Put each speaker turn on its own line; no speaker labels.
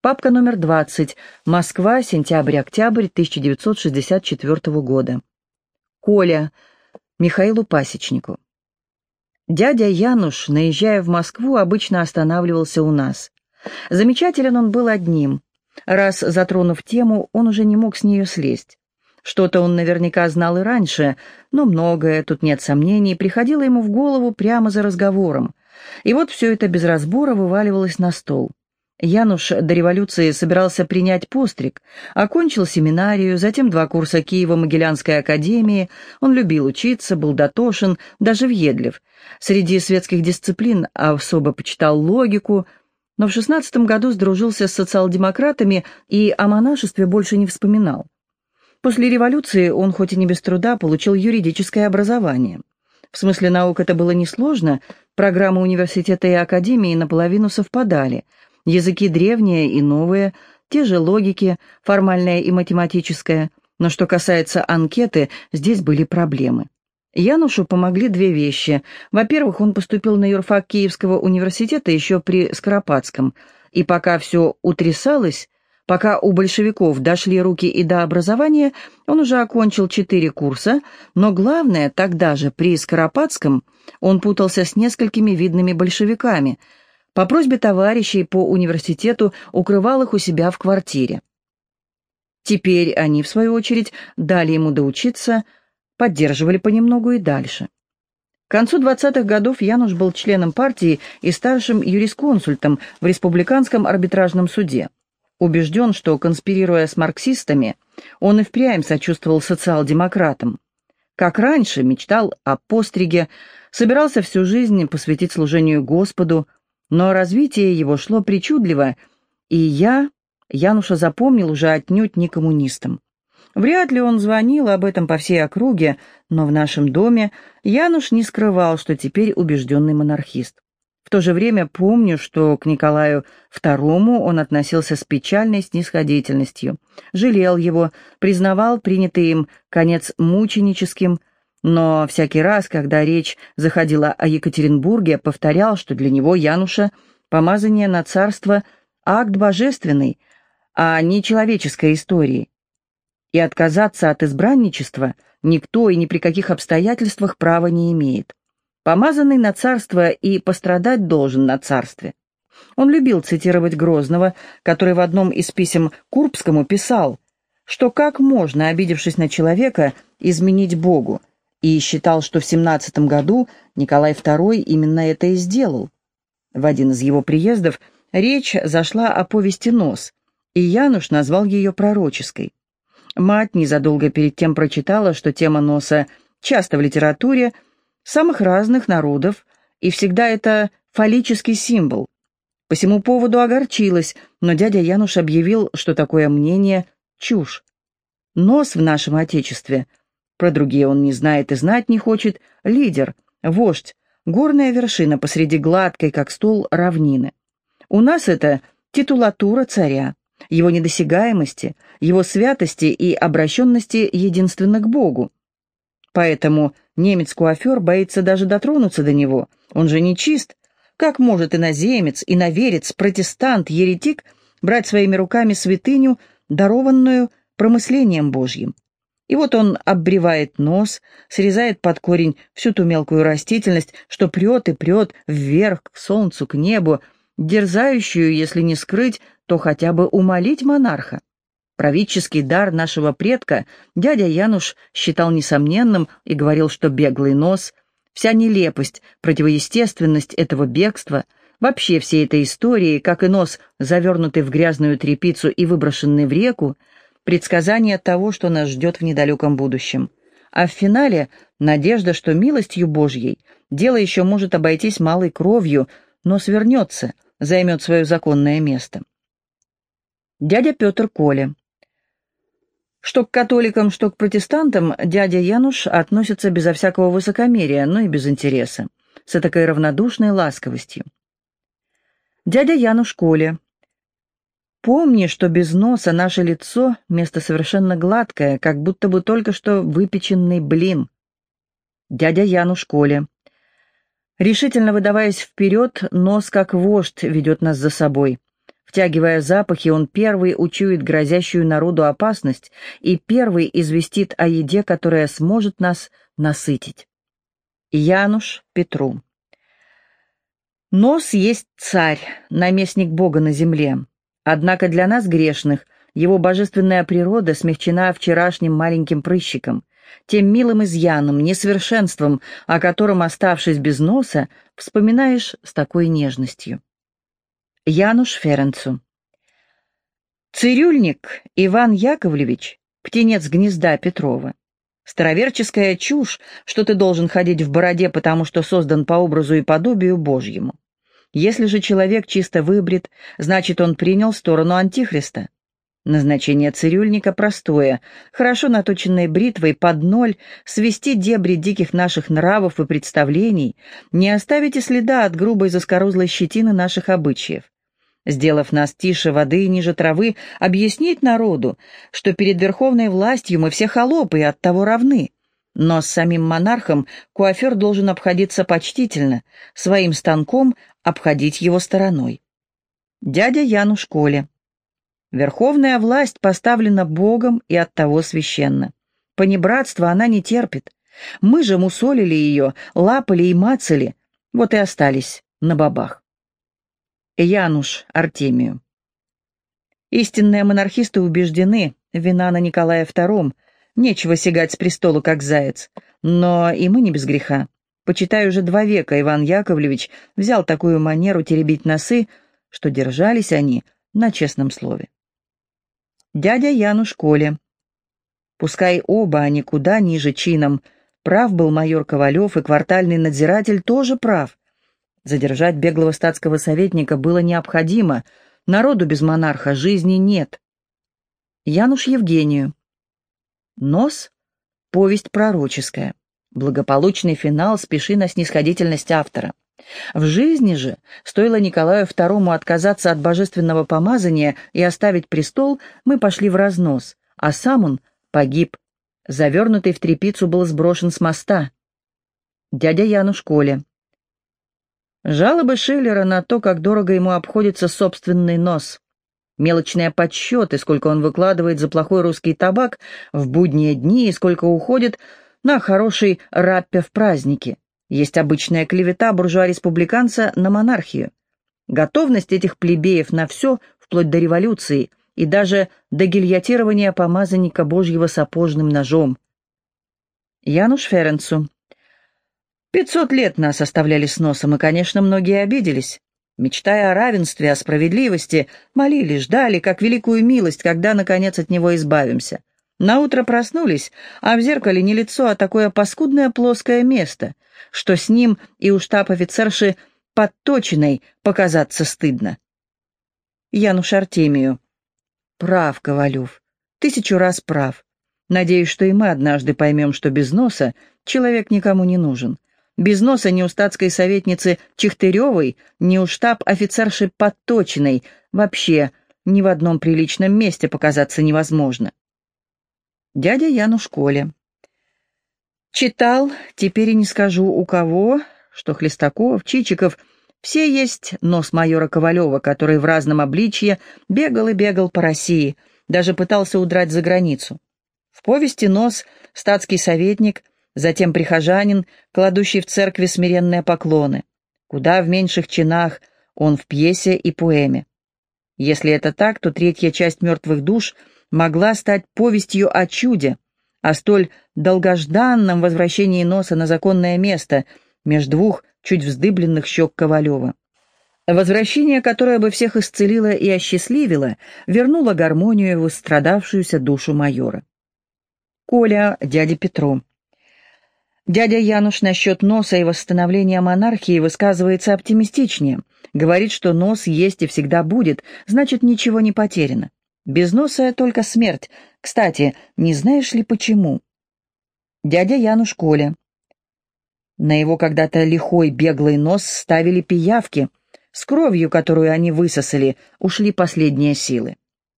Папка номер 20. Москва, сентябрь-октябрь 1964 года. Коля. Михаилу Пасечнику. Дядя Януш, наезжая в Москву, обычно останавливался у нас. Замечателен он был одним. Раз затронув тему, он уже не мог с нее слезть. Что-то он наверняка знал и раньше, но многое, тут нет сомнений, приходило ему в голову прямо за разговором. И вот все это без разбора вываливалось на стол. Януш до революции собирался принять постриг, окончил семинарию, затем два курса Киево-Могилянской академии. Он любил учиться, был дотошен, даже въедлив. Среди светских дисциплин особо почитал логику, но в шестнадцатом году сдружился с социал-демократами и о монашестве больше не вспоминал. После революции он, хоть и не без труда, получил юридическое образование. В смысле наук это было несложно, программы университета и академии наполовину совпадали – Языки древние и новые, те же логики, формальная и математическая, но что касается анкеты, здесь были проблемы. Янушу помогли две вещи. Во-первых, он поступил на юрфак Киевского университета еще при Скоропадском, и пока все утрясалось, пока у большевиков дошли руки и до образования, он уже окончил четыре курса, но главное, тогда же при Скоропадском он путался с несколькими видными большевиками – по просьбе товарищей по университету укрывал их у себя в квартире. Теперь они, в свою очередь, дали ему доучиться, поддерживали понемногу и дальше. К концу 20-х годов Януш был членом партии и старшим юрисконсультом в Республиканском арбитражном суде. Убежден, что, конспирируя с марксистами, он и впрямь сочувствовал социал-демократам. Как раньше, мечтал о постриге, собирался всю жизнь посвятить служению Господу, но развитие его шло причудливо, и я, Януша запомнил уже отнюдь не коммунистом. Вряд ли он звонил об этом по всей округе, но в нашем доме Януш не скрывал, что теперь убежденный монархист. В то же время помню, что к Николаю II он относился с печальной снисходительностью, жалел его, признавал принятый им конец мученическим, но всякий раз, когда речь заходила о Екатеринбурге, повторял, что для него Януша помазание на царство – акт божественный, а не человеческой истории. И отказаться от избранничества никто и ни при каких обстоятельствах права не имеет. Помазанный на царство и пострадать должен на царстве. Он любил цитировать Грозного, который в одном из писем Курбскому писал, что как можно, обидевшись на человека, изменить Богу, и считал, что в 17 году Николай II именно это и сделал. В один из его приездов речь зашла о повести «Нос», и Януш назвал ее пророческой. Мать незадолго перед тем прочитала, что тема носа часто в литературе самых разных народов, и всегда это фаллический символ. По всему поводу огорчилась, но дядя Януш объявил, что такое мнение – чушь. Нос в нашем Отечестве – про другие он не знает и знать не хочет. Лидер, вождь, горная вершина посреди гладкой, как стол, равнины. У нас это титулатура царя, его недосягаемости, его святости и обращенности единственно к Богу. Поэтому немец-куафер боится даже дотронуться до него. Он же не чист. Как может иноземец, иноверец, протестант, еретик брать своими руками святыню, дарованную промыслением Божьим? И вот он оббревает нос, срезает под корень всю ту мелкую растительность, что прет и прет вверх, к солнцу, к небу, дерзающую, если не скрыть, то хотя бы умолить монарха. Правительский дар нашего предка дядя Януш считал несомненным и говорил, что беглый нос, вся нелепость, противоестественность этого бегства, вообще всей этой истории, как и нос, завернутый в грязную тряпицу и выброшенный в реку, предсказание того, что нас ждет в недалеком будущем. А в финале надежда, что милостью Божьей дело еще может обойтись малой кровью, но свернется, займет свое законное место. Дядя Петр Коля. Что к католикам, что к протестантам, дядя Януш относится безо всякого высокомерия, но и без интереса, с такой равнодушной ласковостью. Дядя Януш Коля, Помни, что без носа наше лицо — место совершенно гладкое, как будто бы только что выпеченный блин. Дядя Яну в школе. Решительно выдаваясь вперед, нос, как вождь, ведет нас за собой. Втягивая запахи, он первый учует грозящую народу опасность и первый известит о еде, которая сможет нас насытить. Януш Петру Нос есть царь, наместник Бога на земле. Однако для нас, грешных, его божественная природа смягчена вчерашним маленьким прыщиком, тем милым изъяном, несовершенством, о котором, оставшись без носа, вспоминаешь с такой нежностью. Януш Ференцу. Цирюльник Иван Яковлевич, птенец гнезда Петрова. Староверческая чушь, что ты должен ходить в бороде, потому что создан по образу и подобию Божьему. Если же человек чисто выбрит, значит, он принял сторону Антихриста. Назначение цирюльника простое, хорошо наточенной бритвой под ноль свести дебри диких наших нравов и представлений, не оставить и следа от грубой заскорузлой щетины наших обычаев сделав нас тише воды и ниже травы, объяснить народу, что перед верховной властью мы все холопы и оттого равны. Но с самим монархом куафер должен обходиться почтительно, своим станком обходить его стороной. Дядя Яну школе. Верховная власть поставлена Богом и оттого священна. Понебратства она не терпит. Мы же мусолили ее, лапали и мацали, вот и остались на бабах. Януш Артемию. Истинные монархисты убеждены, вина на Николая II, нечего сигать с престола, как заяц. Но и мы не без греха. Почитаю уже два века, Иван Яковлевич взял такую манеру теребить носы, что держались они на честном слове. Дядя Януш Коля. Пускай оба они куда ниже чином. Прав был майор Ковалев, и квартальный надзиратель тоже прав. Задержать беглого статского советника было необходимо. Народу без монарха жизни нет. Януш Евгению. Нос — повесть пророческая. Благополучный финал спеши на снисходительность автора. В жизни же, стоило Николаю II отказаться от божественного помазания и оставить престол, мы пошли в разнос, а сам он погиб. Завернутый в тряпицу был сброшен с моста. Дядя Януш Коля. Жалобы Шиллера на то, как дорого ему обходится собственный нос. Мелочные подсчеты, сколько он выкладывает за плохой русский табак в будние дни и сколько уходит на хороший раппе в праздники. Есть обычная клевета буржуа-республиканца на монархию. Готовность этих плебеев на все, вплоть до революции, и даже до гильотирования помазанника Божьего сапожным ножом. Януш Ференцу. Пятьсот лет нас оставляли с носом, и, конечно, многие обиделись. Мечтая о равенстве, о справедливости, молили, ждали, как великую милость, когда, наконец, от него избавимся. Наутро проснулись, а в зеркале не лицо, а такое паскудное плоское место, что с ним и у штаб-офицерши подточенной показаться стыдно. Януш Артемию. Прав, Ковалев. Тысячу раз прав. Надеюсь, что и мы однажды поймем, что без носа человек никому не нужен. Без носа ни у статской советницы Чехтыревой, ни у штаб-офицерши Подточиной вообще ни в одном приличном месте показаться невозможно. Дядя Яну в школе. Читал, теперь и не скажу у кого, что Хлестаков, Чичиков, все есть нос майора Ковалева, который в разном обличье бегал и бегал по России, даже пытался удрать за границу. В повести «Нос» статский советник – затем прихожанин, кладущий в церкви смиренные поклоны. Куда в меньших чинах он в пьесе и поэме. Если это так, то третья часть «Мертвых душ» могла стать повестью о чуде, о столь долгожданном возвращении носа на законное место между двух чуть вздыбленных щек Ковалева. Возвращение, которое бы всех исцелило и осчастливило, вернуло гармонию в страдавшуюся душу майора. Коля, дядя Петру. Дядя Януш насчет носа и восстановления монархии высказывается оптимистичнее. Говорит, что нос есть и всегда будет, значит, ничего не потеряно. Без носа только смерть. Кстати, не знаешь ли почему? Дядя Януш Коля. На его когда-то лихой беглый нос ставили пиявки. С кровью, которую они высосали, ушли последние силы.